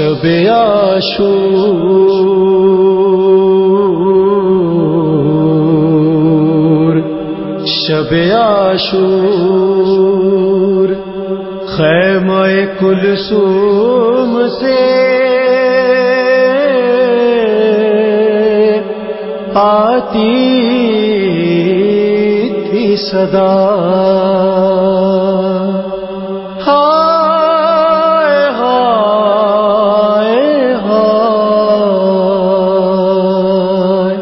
شب آشور شب آشور خیمہ کلثوم سے آتی تھی صدا۔ ہائے ہائے ہائے۔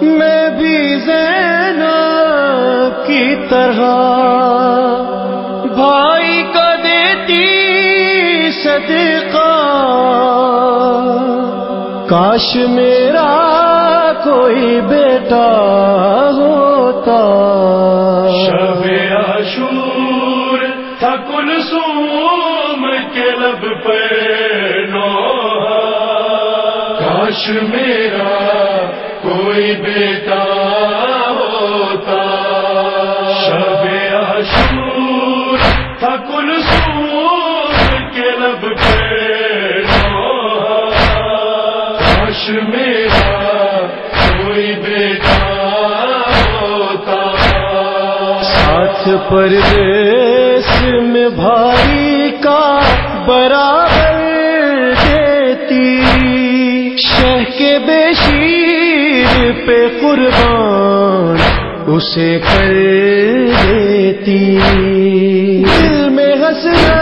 میں بھی زینب کی طرح بھائی کا دیتی صدقہ کاش میرا کوئی بیٹا ہوتا۔ شب عاشور تھا کلثوم کے لب پہ نوحہ۔ کاش میرا کاش میرا کوئی بیٹا ہوتا۔ ساتھ پردیس میں بھائی کا برابر دیتی۔ شہ کے بے شیر پہ قربان اسے کر دیتی۔ دل میں حسرت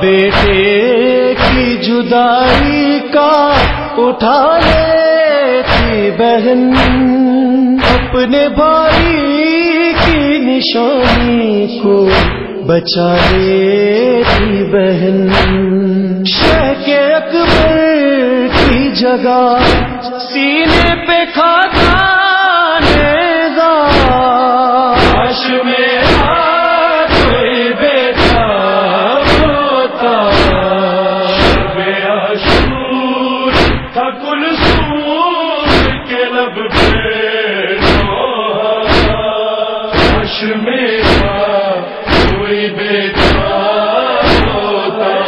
بیٹے کی جدائی کا اٹھا لیتی بہن۔ اپنے بھائی کی نشانی کو بچا لیتی بہن۔ شہ کے اکبر کی جگہ سینے پہ کھاتا عاشور تھا کے لب پہ کوئی بیٹا ہوتا۔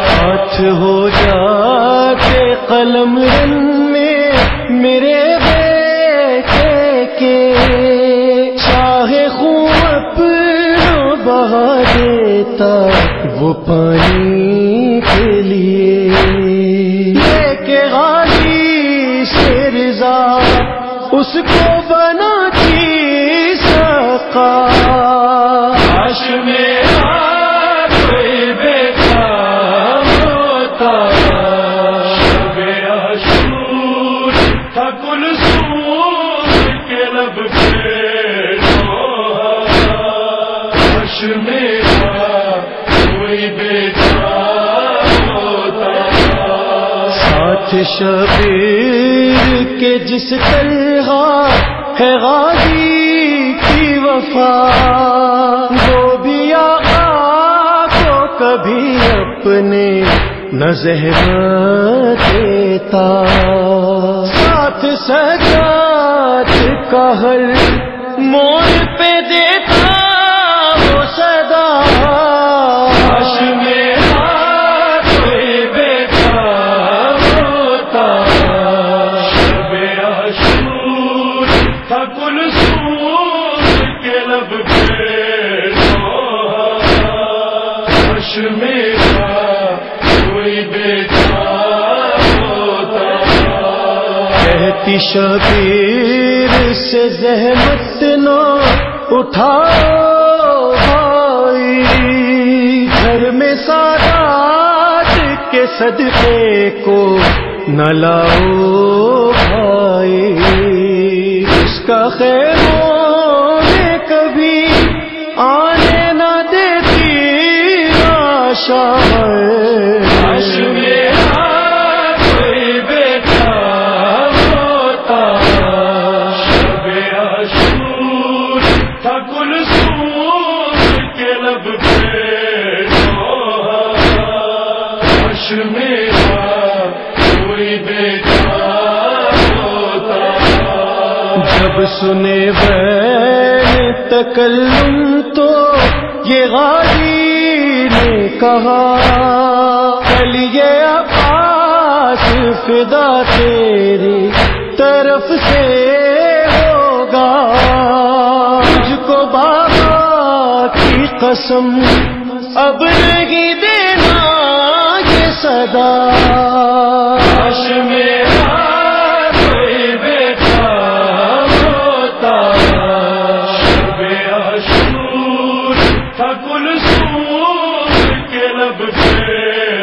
ہاتھ ہو جا کے قلم رن میں میرے بیٹے کے۔ چاہے خون اپنا بہا دیتا، وہ پانی اس کو بنا چی سکا کاش میرا شبیر کے جس طرح ہے غازی کی وفا، وہ بھی آقا کو کبھی اپنے نہ زحمت دیتا۔ ساتھ سجاد کا ہر موڑ پہ دیتا شبیر سے زحمت نہ اٹھاؤ بھائی۔ گھر میں سادات کے صدقے کو نہ لاؤ بھائی۔ کا خیروں میں کبھی آنے نہ دیتی آشا۔ کے میرا کوئی بیٹا ہوتا۔ جب سنے بین تکلم تو یہ غازی نے کہا کل یہ عباس، فدا تیری طرف سے۔ قسم اب نہیں دینا یہ صدا۔ کاش میرا کوئی بیٹا ہوتا کے لب پہ